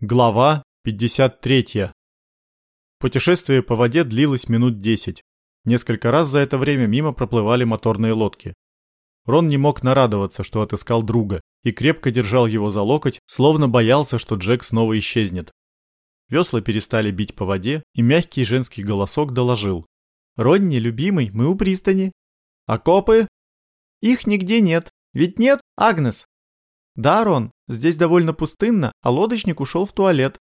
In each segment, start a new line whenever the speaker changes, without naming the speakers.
Глава 53. Путешествие по воде длилось минут 10. Несколько раз за это время мимо проплывали моторные лодки. Рон не мог нарадоваться, что отыскал друга, и крепко держал его за локоть, словно боялся, что Джек снова исчезнет. Весла перестали бить по воде, и мягкий женский голосок доложил. «Ронни, любимый, мы у пристани». «А копы?» «Их нигде нет. Ведь нет, Агнес?» «Да, Рон, здесь довольно пустынно, а лодочник ушел в туалет».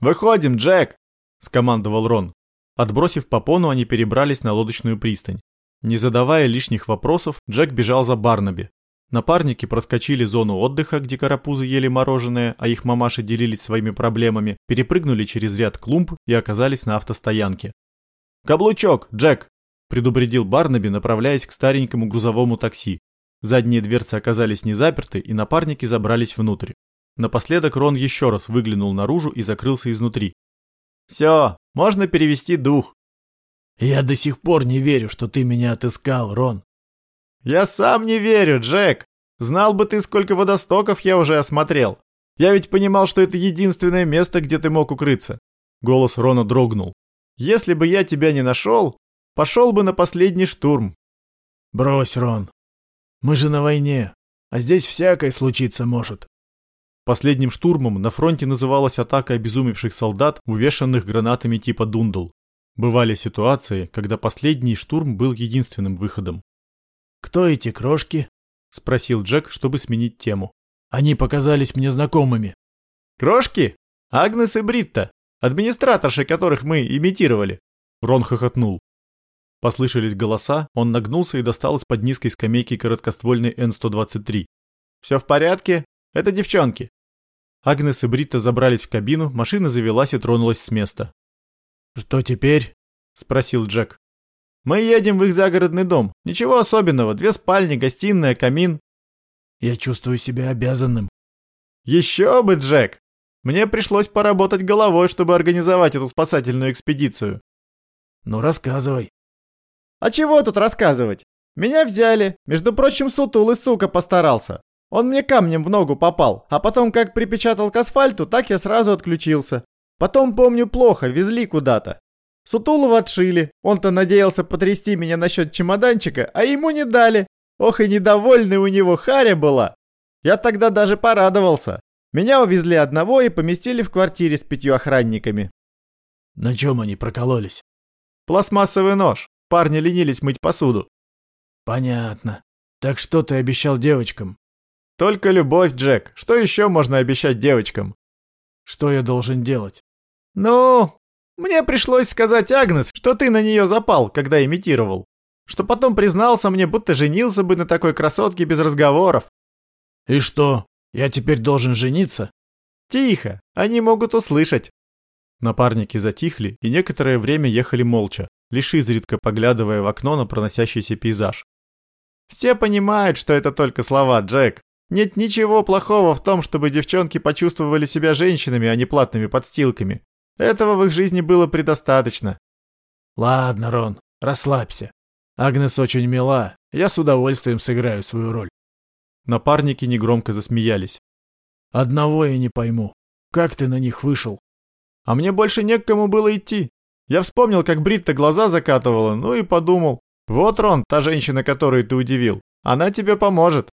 «Выходим, Джек!»
– скомандовал Рон. Отбросив попону, они перебрались на лодочную пристань. Не задавая лишних вопросов, Джек бежал за Барнаби. Напарники проскочили зону отдыха, где карапузы ели мороженое, а их мамаши делились своими проблемами, перепрыгнули через ряд клумб и оказались на автостоянке.
«Каблучок, Джек!»
– предупредил Барнаби, направляясь к старенькому грузовому такси. Задние дверцы оказались не заперты, и напарники забрались внутрь. Напоследок Рон еще раз выглянул наружу и закрылся изнутри.
«Все, можно перевести дух».
«Я до сих пор не верю, что ты меня отыскал, Рон».
«Я сам не верю, Джек. Знал бы ты, сколько водостоков я уже осмотрел. Я ведь понимал, что это единственное место, где ты мог укрыться».
Голос Рона дрогнул.
«Если бы я тебя не нашел, пошел бы на последний штурм».
«Брось, Рон, мы же на войне, а здесь всякое случиться может.
Последним штурмом на фронте называлась атака обезумевших солдат, увешанных гранатами типа дундл. Бывали ситуации, когда последний штурм был единственным выходом.
«Кто эти крошки?» – спросил Джек, чтобы сменить тему. «Они показались мне знакомыми».
«Крошки? Агнес и Бритта, администраторши которых мы имитировали».
Рон хохотнул. Послышались голоса, он нагнулся и достал из-под низкой скамейки короткоствольный Н-123.
«Все в порядке? Это девчонки».
Агнес и Бритта забрались в кабину, машина завелась и тронулась с места.
«Что теперь?»
– спросил Джек. «Мы едем в их загородный дом. Ничего особенного. Две спальни, гостиная, камин».
«Я чувствую себя обязанным».
«Еще бы, Джек! Мне пришлось поработать головой, чтобы организовать эту спасательную экспедицию».
«Ну, рассказывай».
А чего тут рассказывать? Меня взяли. Между прочим, сутулый сука постарался. Он мне камнем в ногу попал, а потом как припечатал к асфальту, так я сразу отключился. Потом, помню, плохо, везли куда-то. Сутулова отшили. Он-то надеялся потрясти меня насчет чемоданчика, а ему не дали. Ох и недовольный у него харя была. Я тогда даже порадовался. Меня увезли одного и поместили в квартире с пятью охранниками.
На чем они прокололись?
Пластмассовый нож. Парни ленились мыть посуду.
Понятно. Так что ты обещал девочкам?
Только любовь, Джек. Что еще можно обещать девочкам?
Что я должен делать?
Ну, мне пришлось сказать Агнес, что ты на нее запал, когда имитировал. Что потом признался мне, будто женился бы на такой красотке без разговоров.
И что, я теперь должен жениться?
Тихо, они могут услышать.
Напарники затихли и некоторое время ехали молча, лишь изредка поглядывая в окно на проносящийся пейзаж.
«Все понимают, что это только слова, Джек. Нет ничего плохого в том, чтобы девчонки почувствовали себя женщинами, а не платными подстилками. Этого в их жизни было предостаточно».
«Ладно, Рон, расслабься. Агнес очень мила, я с удовольствием сыграю свою роль».
Напарники негромко засмеялись.
«Одного я не пойму. Как ты на них вышел?»
А мне больше не к кому было идти. Я вспомнил, как Бритта глаза закатывала, ну и подумал. Вот, Рон, та женщина, которую ты удивил. Она тебе поможет.